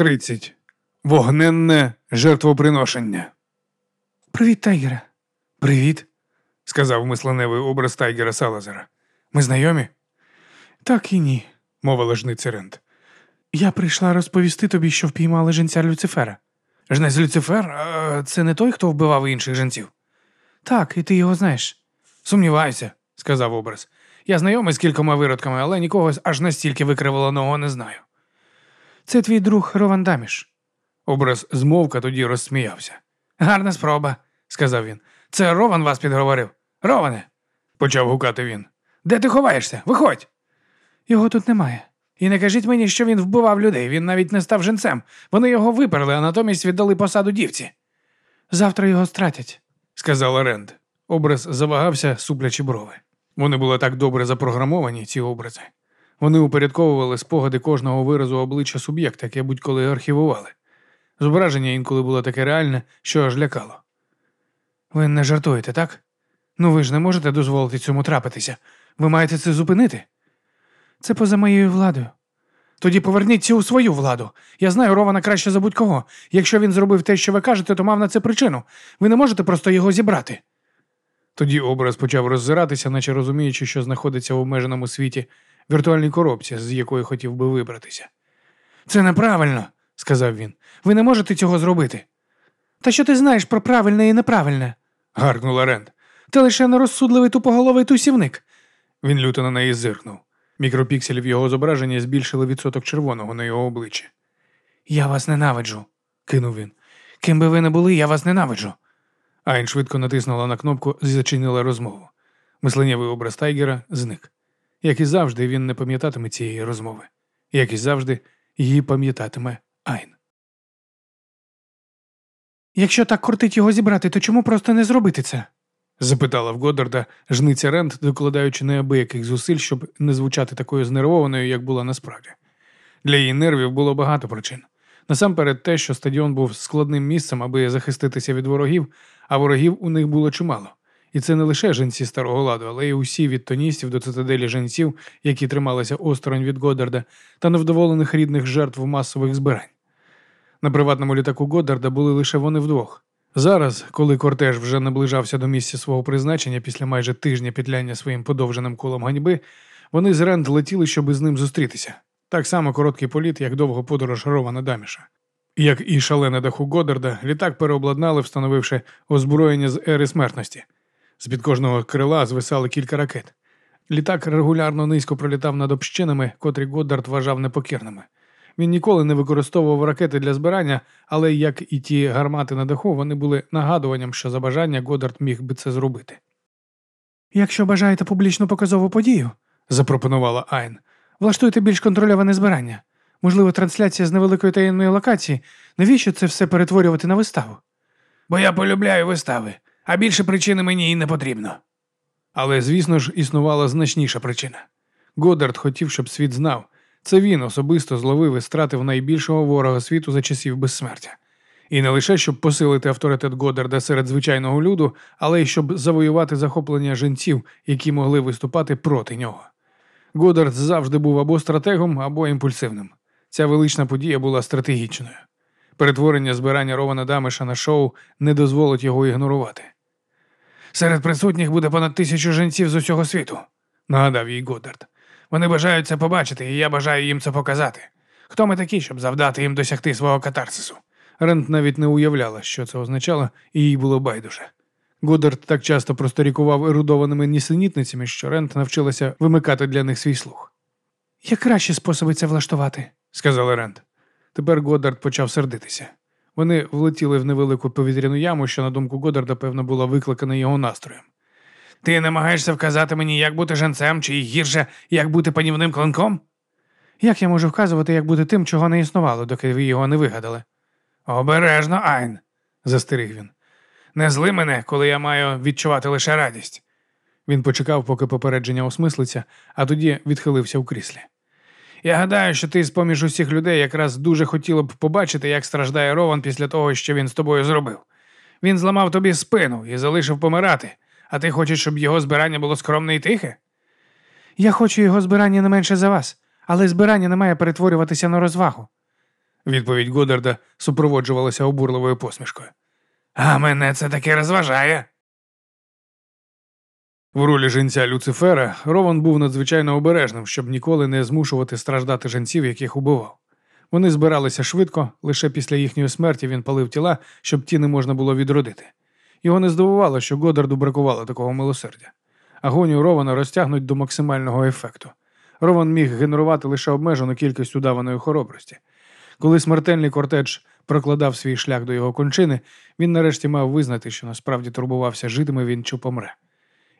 30. Вогненне жертвоприношення. Привіт, Тайгере. Привіт, сказав мисленевий образ Тайгера Салазара. Ми знайомі? Так і ні, мовила жниця Рент. Я прийшла розповісти тобі, що впіймали женця Люцифера. Жнець Люцифер? А це не той, хто вбивав інших женців? Так, і ти його знаєш. Сумніваюся, сказав образ. Я знайомий з кількома виродками, але нікого аж настільки викривленого не знаю. Це твій друг Рован Даміш. Образ змовка тоді розсміявся. Гарна спроба, сказав він. Це Рован вас підговорив. Роване, почав гукати він. Де ти ховаєшся? Виходь. Його тут немає. І не кажіть мені, що він вбивав людей, він навіть не став женцем. Вони його виперли, а натомість віддали посаду дівці. Завтра його стратять, сказала Ренд. Образ завагався, суплячи брови. Вони були так добре запрограмовані, ці образи. Вони упорядковували спогади кожного виразу обличчя суб'єкта, яке будь-коли архівували. Зображення інколи було таке реальне, що аж лякало. Ви не жартуєте, так? Ну ви ж не можете дозволити цьому трапитися. Ви маєте це зупинити? Це поза моєю владою. Тоді поверніться у свою владу. Я знаю Рована краще за будь-кого. Якщо він зробив те, що ви кажете, то мав на це причину. Ви не можете просто його зібрати. Тоді образ почав роззиратися, наче розуміючи, що знаходиться в обмеженому світі, віртуальній коробці, з якої хотів би вибратися. Це неправильно, сказав він. Ви не можете цього зробити. Та що ти знаєш про правильне і неправильне? гаркнула Ренд. Ти лише нерозсудливий тупоголовий тусівник. Він люто на неї зиркнув. Мікропікселі його зображення збільшили відсоток червоного на його обличчі. Я вас ненавиджу, кинув він. Ким би ви не були, я вас ненавиджу. Айн швидко натиснула на кнопку і зачинила розмову. Мисленнєвий образ Тайгера зник. Як і завжди, він не пам'ятатиме цієї розмови. Як і завжди, її пам'ятатиме Айн. Якщо так кортить його зібрати, то чому просто не зробити це? запитала в Годдарда жниця Рент, докладаючи неабияких зусиль, щоб не звучати такою знервованою, як була насправді. Для її нервів було багато причин. Насамперед, те, що стадіон був складним місцем, аби захиститися від ворогів, а ворогів у них було чимало. І це не лише жінці старого ладу, але й усі від тоністів до цитаделі жінців, які трималися осторонь від Годдарда, та невдоволених рідних жертв масових збирань. На приватному літаку Годдарда були лише вони вдвох. Зараз, коли кортеж вже наближався до місця свого призначення після майже тижня петляння своїм подовженим колом ганьби, вони з Ренд летіли, щоб із ним зустрітися. Так само короткий політ, як довго подорож Рована Даміша. Як і шалене даху Годдарда, літак переобладнали, встановивши озброєння з ери смертності. З під кожного крила звисали кілька ракет. Літак регулярно низько пролітав над общинами, котрі Годдард вважав непокірними. Він ніколи не використовував ракети для збирання, але, як і ті гармати на даху, вони були нагадуванням, що за бажання Годдард міг би це зробити. Якщо бажаєте публічну показову подію, запропонувала Айн, влаштуйте більш контрольоване збирання. Можливо, трансляція з невеликої таємної локації. Навіщо це все перетворювати на виставу? Бо я полюбляю вистави, а більше причини мені і не потрібно. Але, звісно ж, існувала значніша причина. Годдард хотів, щоб світ знав. Це він особисто зловив і стратив найбільшого ворога світу за часів безсмертя. І не лише щоб посилити авторитет Годдарда серед звичайного люду, але й щоб завоювати захоплення жінців, які могли виступати проти нього. Годдард завжди був або стратегом, або імпульсивним. Ця велична подія була стратегічною. Перетворення збирання Рована Дамиша на шоу не дозволить його ігнорувати. Серед присутніх буде понад тисячу жінців з усього світу, нагадав їй Годдард. Вони бажають це побачити, і я бажаю їм це показати. Хто ми такі, щоб завдати їм досягти свого катарсису? Рент навіть не уявляла, що це означало, і їй було байдуже. Годдард так часто просторікував ерудованими нісенітницями, що Рент навчилася вимикати для них свій слух. Є кращі способи це влаштувати, сказала Рент. Тепер Годдард почав сердитися. Вони влетіли в невелику повітряну яму, що, на думку Годдарда, певно, була викликана його настроєм. Ти намагаєшся вказати мені, як бути женцем, чи гірше, як бути панівним клинком? Як я можу вказувати, як бути тим, чого не існувало, доки ви його не вигадали? Обережно, Айн, застеріг він. Не зли мене, коли я маю відчувати лише радість. Він почекав, поки попередження осмислиться, а тоді відхилився в кріслі. Я гадаю, що ти з поміж усіх людей якраз дуже хотіла б побачити, як страждає Рован після того, що він з тобою зробив. Він зламав тобі спину і залишив помирати, а ти хочеш, щоб його збирання було скромне і тихе? Я хочу його збирання не менше за вас, але збирання не має перетворюватися на розвагу. Відповідь Годарда супроводжувалася обурливою посмішкою. А мене це таки розважає. В ролі жінця Люцифера Рован був надзвичайно обережним, щоб ніколи не змушувати страждати жінців, яких убивав. Вони збиралися швидко, лише після їхньої смерті він палив тіла, щоб ті не можна було відродити. Його не здивувало, що Годарду бракувало такого милосердя. Агонію Рована розтягнуть до максимального ефекту. Рован міг генерувати лише обмежену кількість удаваної хоробрості. Коли смертельний кортедж прокладав свій шлях до його кончини, він нарешті мав визнати, що насправді турбувався, житиме він чи помре.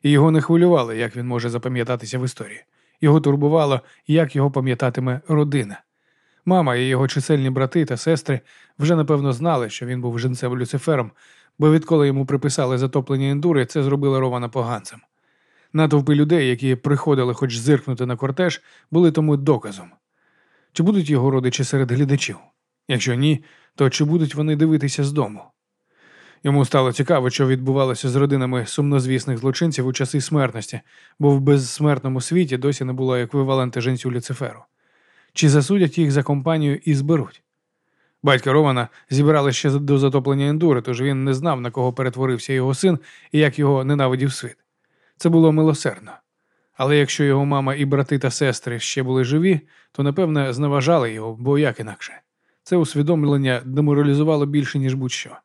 І його не хвилювало, як він може запам'ятатися в історії. Його турбувало, як його пам'ятатиме родина. Мама і його чисельні брати та сестри вже напевно знали, що він був жінцем Люцифером, бо відколи йому приписали затоплення ендури, це зробило Рована поганцем. Натовпи людей, які приходили хоч зиркнути на кортеж, були тому доказом. Чи будуть його родичі серед глядачів? Якщо ні, то чи будуть вони дивитися з дому? Йому стало цікаво, що відбувалося з родинами сумнозвісних злочинців у часи смертності, бо в безсмертному світі досі не було еквівалента жінцю Люциферу. Чи засудять їх за компанію і зберуть? Батька Романа зібрали ще до затоплення ендури, тож він не знав, на кого перетворився його син і як його ненавидів світ. Це було милосердно. Але якщо його мама і брати та сестри ще були живі, то напевне зневажали його, бо як інакше. Це усвідомлення деморалізувало більше, ніж будь-що.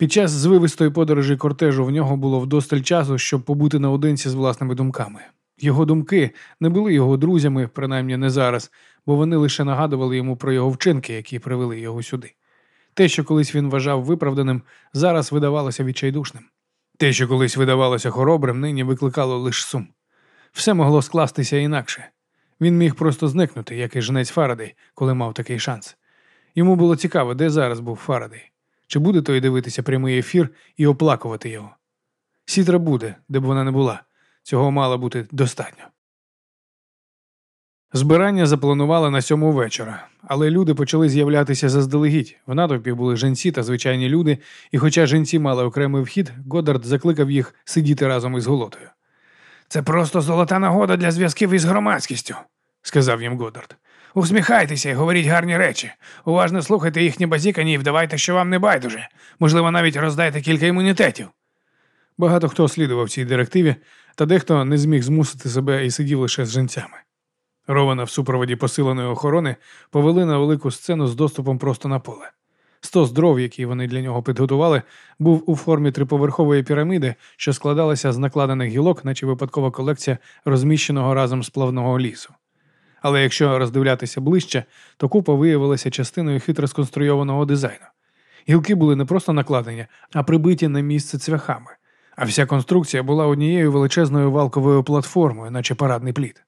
Під час звивистої подорожі кортежу в нього було вдосталь часу, щоб побути наодинці з власними думками. Його думки не були його друзями, принаймні не зараз, бо вони лише нагадували йому про його вчинки, які привели його сюди. Те, що колись він вважав виправданим, зараз видавалося відчайдушним. Те, що колись видавалося хоробрим, нині викликало лише сум. Все могло скластися інакше. Він міг просто зникнути, як і жнець Фарадей, коли мав такий шанс. Йому було цікаво, де зараз був Фарадей. Чи буде той дивитися прямий ефір і оплакувати його? Сітра буде, де б вона не була. Цього мало бути достатньо. Збирання запланували на сьому вечора, але люди почали з'являтися заздалегідь. В натовпі були жінці та звичайні люди, і хоча жінці мали окремий вхід, Годард закликав їх сидіти разом із голотою. Це просто золота нагода для зв'язків із громадськістю, сказав їм Годард. Усміхайтеся і говоріть гарні речі. Уважно слухайте їхні базікані і вдавайте, що вам не байдуже. Можливо, навіть роздайте кілька імунітетів. Багато хто слідував цій директиві, та дехто не зміг змусити себе і сидів лише з жінцями. Рована в супроводі посиленої охорони повели на велику сцену з доступом просто на поле. Стос дров, які вони для нього підготували, був у формі триповерхової піраміди, що складалася з накладених гілок, наче випадкова колекція розміщеного разом сплавного лісу. Але якщо роздивлятися ближче, то купа виявилася частиною хитро сконструйованого дизайну. Гілки були не просто накладені, а прибиті на місце цвяхами, а вся конструкція була однією величезною валковою платформою, наче парадний плід.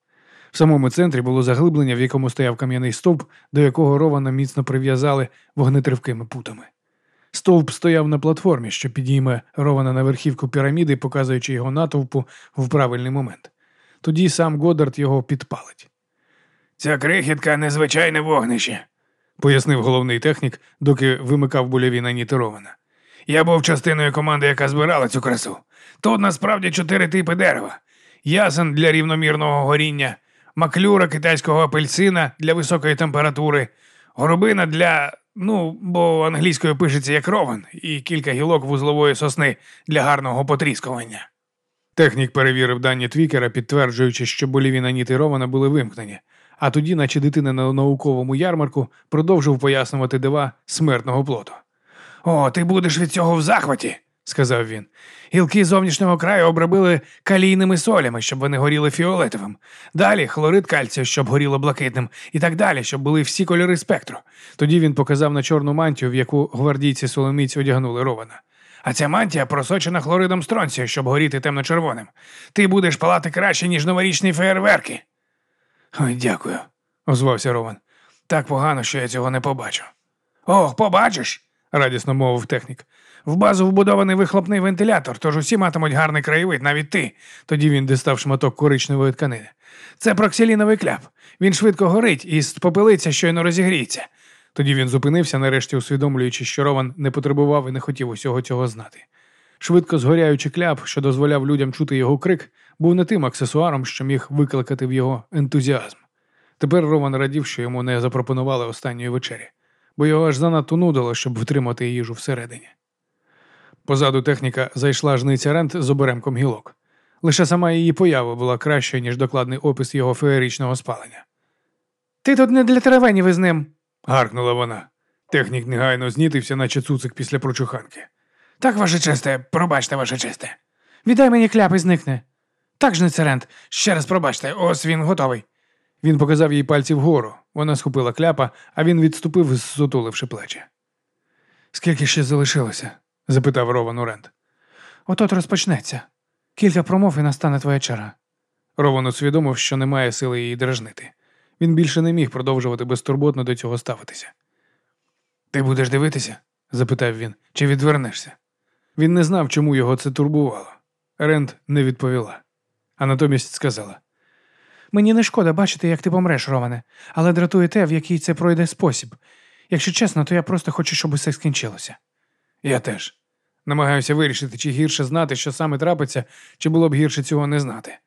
В самому центрі було заглиблення, в якому стояв кам'яний стовп, до якого рована міцно прив'язали вогнетривкими путами. Стовп стояв на платформі, що підійме рована на верхівку піраміди, показуючи його натовпу в правильний момент. Тоді сам Годард його підпалить. Ця крихітка незвичайне вогнище, пояснив головний технік, доки вимикав больові наніти Рована. Я був частиною команди, яка збирала цю красу. Тут насправді чотири типи дерева: ясен для рівномірного горіння, маклюра китайського апельсина для високої температури, горобина для, ну, бо англійською пишеться як ровен, і кілька гілок вузлової сосни для гарного потріскування. Технік перевірив дані твікера, підтверджуючи, що боліві наніти Рована були вимкнені, а тоді, наче дитина на науковому ярмарку, продовжив пояснювати дива смертного плоту. О, ти будеш від цього в захваті, сказав він. Гілки зовнішнього краю обробили калійними солями, щоб вони горіли фіолетовим. Далі хлорид кальцію, щоб горіло блакитним, і так далі, щоб були всі кольори спектру. Тоді він показав на чорну мантію, в яку гвардійці соломіць одягнули Рована. А ця мантія просочена хлоридом стронцію, щоб горіти темно-червоним. Ти будеш палати краще, ніж новорічні феєрверки. Ой, дякую, озвався Рован. Так погано, що я цього не побачу. Ох, побачиш, радісно мовив технік. В базу вбудований вихлопний вентилятор, тож усі матимуть гарний краєвид, навіть ти. Тоді він дістав шматок коричневої тканини. Це проксиліновий кляп. Він швидко горить і спопелиться, щойно розігріється. Тоді він зупинився, нарешті усвідомлюючи, що Рован не потребував і не хотів усього цього знати. Швидко згоряючий кляп, що дозволяв людям чути його крик, був не тим аксесуаром, що міг викликати в його ентузіазм. Тепер Рован радів, що йому не запропонували останньої вечері, бо його аж занадто нудило, щоб втримати їжу всередині. Позаду техніка зайшла жниця Рент з оберемком гілок. Лише сама її поява була кращою, ніж докладний опис його феєричного спалення. Ти тут не для теревенів із ним. гаркнула вона. Технік негайно знітився, наче цуцик після прочуханки. Так, ваше честе, пробачте, ваше честе. Віддай мені кляп і зникне. Так, жниця Рент, ще раз пробачте, ось він готовий. Він показав їй пальці вгору. Вона схопила кляпа, а він відступив, зсутуливши плечі. Скільки ще залишилося? запитав Рован Урент. От-от розпочнеться. Кілька промов і настане твоя черга. Рован усвідомив, що немає сили її дражнити. Він більше не міг продовжувати безтурботно до цього ставитися. Ти будеш дивитися? запитав він, чи відвернешся? Він не знав, чому його це турбувало. Ренд не відповіла, а натомість сказала: Мені не шкода бачити, як ти помреш, Роване, але дратує те, в який це пройде спосіб. Якщо чесно, то я просто хочу, щоб усе скінчилося. Я теж. Намагаюся вирішити, чи гірше знати, що саме трапиться, чи було б гірше цього не знати.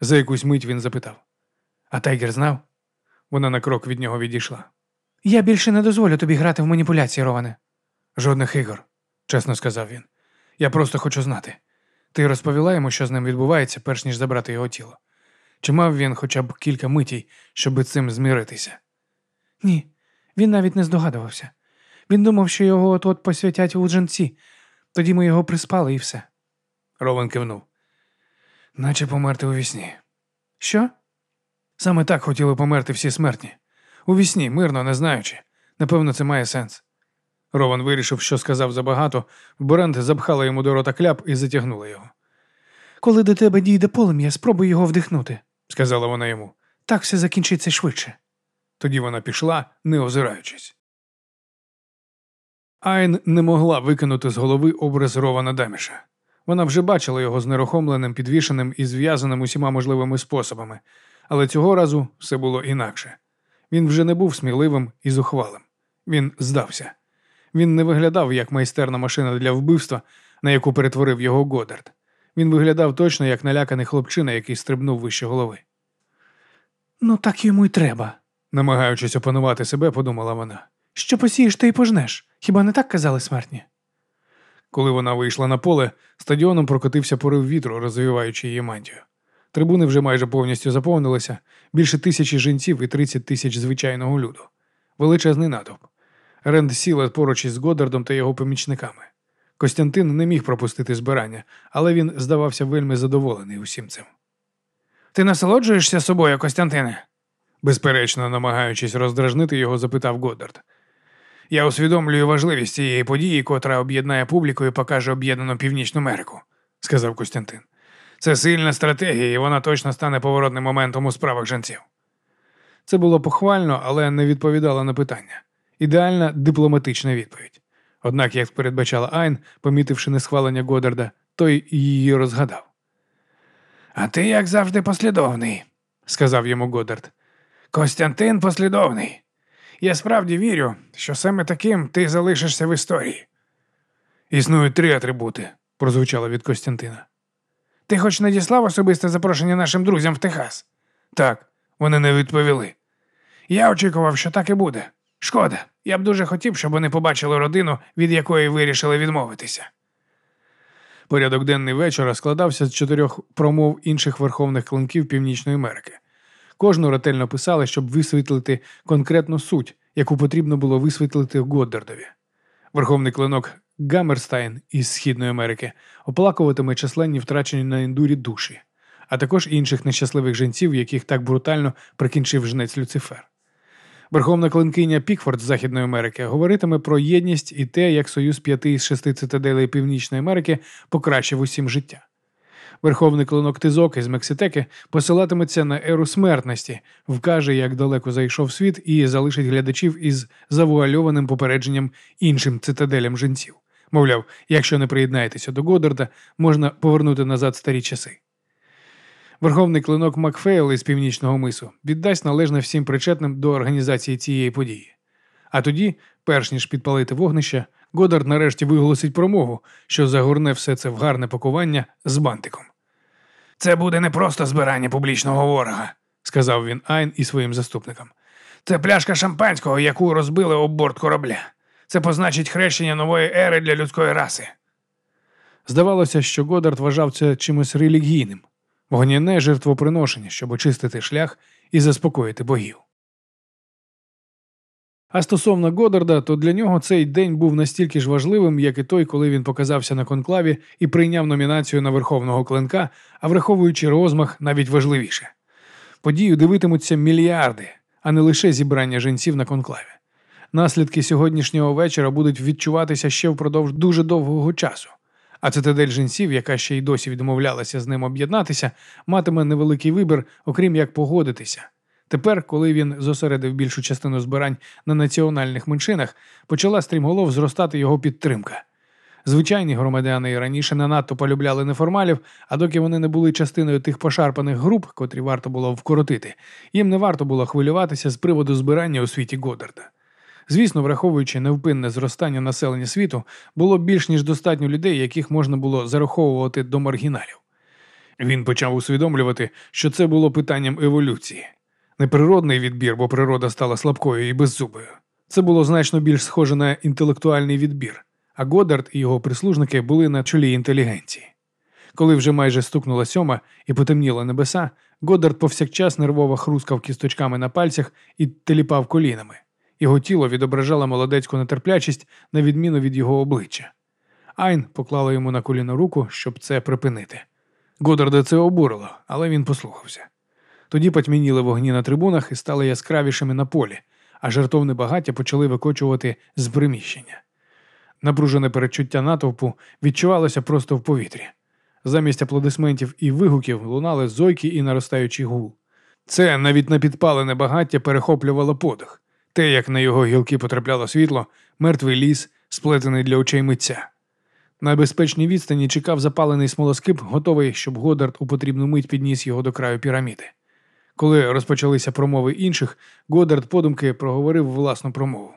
За якусь мить він запитав. А Тайгер знав? Вона на крок від нього відійшла. Я більше не дозволю тобі грати в маніпуляції, Роване. Жодних ігор, чесно сказав він. Я просто хочу знати. Ти розповіла йому, що з ним відбувається, перш ніж забрати його тіло. Чи мав він хоча б кілька митій, щоб цим зміритися? Ні, він навіть не здогадувався. Він думав, що його от от посвятять у джанці. Тоді ми його приспали і все. Рован кивнув. Наче померти у вісні. Що? Саме так хотіли померти всі смертні. У вісні, мирно, не знаючи. Напевно, це має сенс. Рован вирішив, що сказав забагато, Борент запхала йому до рота кляп і затягнула його. Коли до тебе дійде полум'я, спробуй його вдихнути, сказала вона йому. Так все закінчиться швидше. Тоді вона пішла, не озираючись. Айн не могла викинути з голови образ Рована Даміша. Вона вже бачила його знерухомленим, підвішеним і зв'язаним усіма можливими способами, але цього разу все було інакше. Він вже не був сміливим і зухвалим. Він здався. Він не виглядав як майстерна машина для вбивства, на яку перетворив його Годард. Він виглядав точно як наляканий хлопчина, який стрибнув вище голови. Ну, так йому й треба, намагаючись опанувати себе, подумала вона. Що посієш, ти й пожнеш. Хіба не так казали смертні? Коли вона вийшла на поле, стадіоном прокотився порив вітру, розвиваючи її мантію. Трибуни вже майже повністю заповнилися, більше тисячі жінців і 30 тисяч звичайного люду. Величезний натовп. Ренд сіла поруч із Годардом та його помічниками. Костянтин не міг пропустити збирання, але він здавався вельми задоволений усім цим. Ти насолоджуєшся собою, Костянтине? безперечно, намагаючись роздражнити його, запитав Годдард. Я усвідомлюю важливість цієї події, котра об'єднає публіку і покаже об'єднану Північну Америку, сказав Костянтин. Це сильна стратегія, і вона точно стане поворотним моментом у справах жінців. Це було похвально, але не відповідало на питання. Ідеальна дипломатична відповідь. Однак, як передбачала Айн, помітивши несхвалення Годарда, той її розгадав. А ти, як завжди, послідовний, сказав йому Годард. Костянтин послідовний. Я справді вірю, що саме таким ти залишишся в історії. Існують три атрибути, прозвучало від Костянтина. Ти хоч надіслав особисте запрошення нашим друзям в Техас? Так, вони не відповіли. Я очікував, що так і буде. Шкода, я б дуже хотів, щоб вони побачили родину, від якої вирішили відмовитися. Порядок денний вечора складався з чотирьох промов інших верховних клинків Північної Америки. Кожну ретельно писали, щоб висвітлити конкретну суть, яку потрібно було висвітлити Годдардові. Верховний клинок Гаммерстайн із Східної Америки оплакуватиме численні втрачені на індурі душі, а також інших нещасливих жінців, яких так брутально прикінчив жнець Люцифер. Верховна клинкиня Пікфорд з Західної Америки говоритиме про єдність і те, як союз п'яти із шести цитаделей Північної Америки покращив усім життя. Верховний клинок Тизок із Мекситеки посилатиметься на еру смертності, вкаже, як далеко зайшов світ, і залишить глядачів із завуальованим попередженням іншим цитаделям женців. Мовляв, якщо не приєднаєтеся до Годарда, можна повернути назад старі часи. Верховний клинок Макфейл із північного мису віддасть належне всім причетним до організації цієї події. А тоді, перш ніж підпалити вогнище, Годард нарешті виголосить промову, що загорне все це в гарне пакування з бантиком. Це буде не просто збирання публічного ворога, сказав він Айн і своїм заступникам. Це пляшка шампанського, яку розбили об борт корабля. Це позначить хрещення нової ери для людської раси. Здавалося, що Годард вважав це чимось релігійним, вогняне жертвоприношення, щоб очистити шлях і заспокоїти богів. А стосовно Годарда, то для нього цей день був настільки ж важливим, як і той, коли він показався на конклаві і прийняв номінацію на верховного клинка, а враховуючи розмах, навіть важливіше. Подію дивитимуться мільярди, а не лише зібрання жінців на конклаві. Наслідки сьогоднішнього вечора будуть відчуватися ще впродовж дуже довгого часу. А цитадель жінців, яка ще й досі відмовлялася з ним об'єднатися, матиме невеликий вибір, окрім як погодитися. Тепер, коли він зосередив більшу частину збирань на національних меншинах, почала стрімголов зростати його підтримка. Звичайні громадяни і раніше не надто полюбляли неформалів, а доки вони не були частиною тих пошарпаних груп, котрі варто було вкоротити, їм не варто було хвилюватися з приводу збирання у світі Годарда. Звісно, враховуючи невпинне зростання населення світу, було більш ніж достатньо людей, яких можна було зараховувати до маргіналів. Він почав усвідомлювати, що це було питанням еволюції. Не природний відбір, бо природа стала слабкою і беззубою. Це було значно більш схоже на інтелектуальний відбір, а Годард і його прислужники були на чолі інтелігенції. Коли вже майже стукнула сьома і потемніла небеса, Годард повсякчас нервово хрускав кісточками на пальцях і теліпав колінами. Його тіло відображало молодецьку нетерплячість на відміну від його обличчя. Айн поклала йому на коліно руку, щоб це припинити. Годарда це обурило, але він послухався. Тоді потьмяніли вогні на трибунах і стали яскравішими на полі, а жертовне багаття почали викочувати з приміщення. Напружене передчуття натовпу відчувалося просто в повітрі. Замість аплодисментів і вигуків лунали зойки і наростаючий гул. Це навіть на підпалене багаття перехоплювало подих. Те, як на його гілки потрапляло світло, мертвий ліс, сплетений для очей митця. На безпечній відстані чекав запалений смолоскип, готовий, щоб Годард у потрібну мить підніс його до краю піраміди. Коли розпочалися промови інших, Годард подумки проговорив власну промову.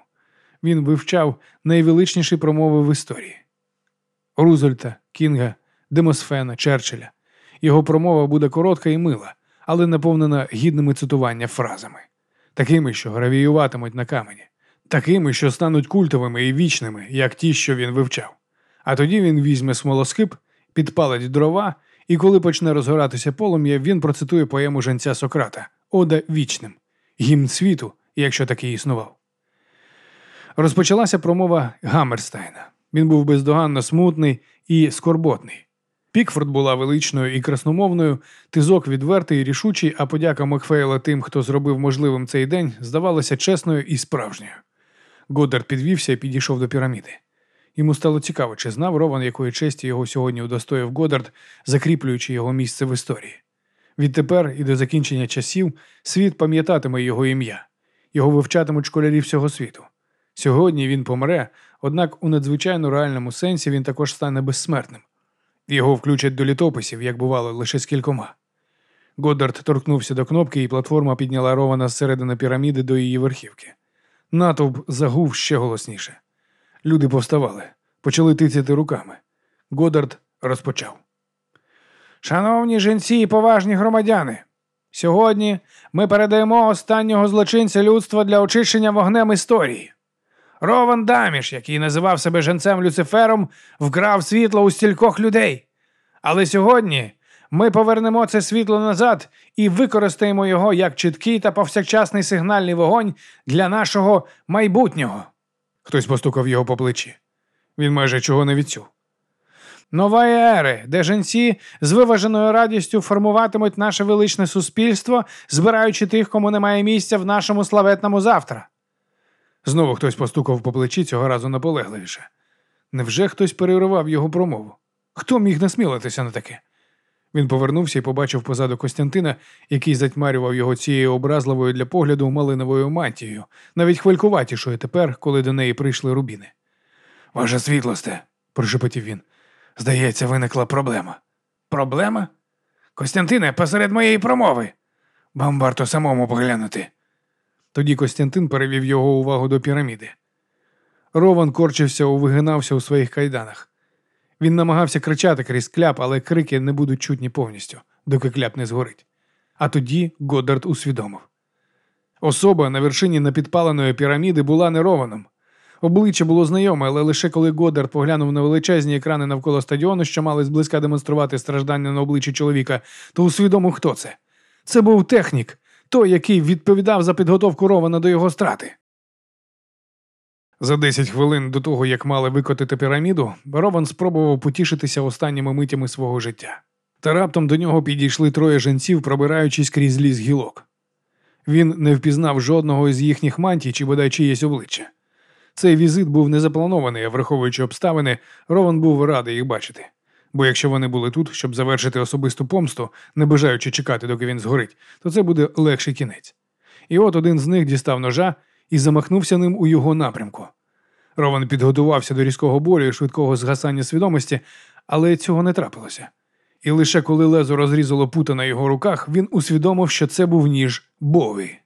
Він вивчав найвеличніші промови в історії Рузольта, Кінга, Демосфена, Черчилля. Його промова буде коротка і мила, але наповнена гідними цитування фразами, такими, що гравіюватимуть на камені, такими, що стануть культовими і вічними, як ті, що він вивчав. А тоді він візьме смолоскип, підпалить дрова, і коли почне розгоратися полум'я, він процитує поему женця Сократа Ода вічним, гімн світу, якщо такий існував. Розпочалася промова Гаммерстайна. Він був бездоганно смутний і скорботний. Пікфорд була величною і красномовною, тизок відвертий і рішучий, а подяка Макфейла тим, хто зробив можливим цей день, здавалася чесною і справжньою. Годдард підвівся і підійшов до піраміди. Йому стало цікаво, чи знав Рован, якої честі його сьогодні удостоїв Годард, закріплюючи його місце в історії. Відтепер і до закінчення часів світ пам'ятатиме його ім'я, його вивчатимуть школярі всього світу. Сьогодні він помре, однак у надзвичайно реальному сенсі він також стане безсмертним. Його включать до літописів, як бувало, лише з кількома. Годдард торкнувся до кнопки, і платформа підняла Рована зсередини піраміди до її верхівки. Натовп загув ще голосніше. Люди повставали, почали тицяти руками. Годард розпочав. Шановні жінці і поважні громадяни, сьогодні ми передаємо останнього злочинця людства для очищення вогнем історії. Рован Даміш, який називав себе женцем Люцифером, вкрав світло у стількох людей. Але сьогодні ми повернемо це світло назад і використаємо його як чіткий та повсякчасний сигнальний вогонь для нашого майбутнього. Хтось постукав його по плечі. Він майже чого не відчув. Нової ери, де жінці з виваженою радістю формуватимуть наше величне суспільство, збираючи тих, кому немає місця в нашому славетному завтра. Знову хтось постукав по плечі цього разу наполегливіше. Невже хтось переривав його промову? Хто міг насмілитися на таке? Він повернувся і побачив позаду Костянтина, який затьмарював його цією образливою для погляду малиновою мантією, навіть хвилькуватішою тепер, коли до неї прийшли рубіни. Ваша світлосте, прошепотів він. Здається, виникла проблема. Проблема? Костянтине, посеред моєї промови. Вам варто самому поглянути. Тоді Костянтин перевів його увагу до піраміди. Рован корчився, увигинався у своїх кайданах. Він намагався кричати крізь кляп, але крики не будуть чутні повністю, доки кляп не згорить. А тоді Годдард усвідомив. Особа на вершині напідпаленої піраміди була не Рованом. Обличчя було знайоме, але лише коли Годдард поглянув на величезні екрани навколо стадіону, що мали зблизька демонструвати страждання на обличчі чоловіка, то усвідомив, хто це. Це був технік, той, який відповідав за підготовку Рована до його страти. За 10 хвилин до того, як мали викотити піраміду, Рован спробував потішитися останніми митями свого життя. Та раптом до нього підійшли троє жінців, пробираючись крізь ліс гілок. Він не впізнав жодного із їхніх мантій чи бодай чиєсь обличчя. Цей візит був не запланований, а враховуючи обставини, Рован був радий їх бачити. Бо якщо вони були тут, щоб завершити особисту помсту, не бажаючи чекати, доки він згорить, то це буде легший кінець. І от один з них дістав ножа і замахнувся ним у його напрямку. Рован підготувався до різкого болю і швидкого згасання свідомості, але цього не трапилося. І лише коли лезо розрізало пута на його руках, він усвідомив, що це був ніж Бові.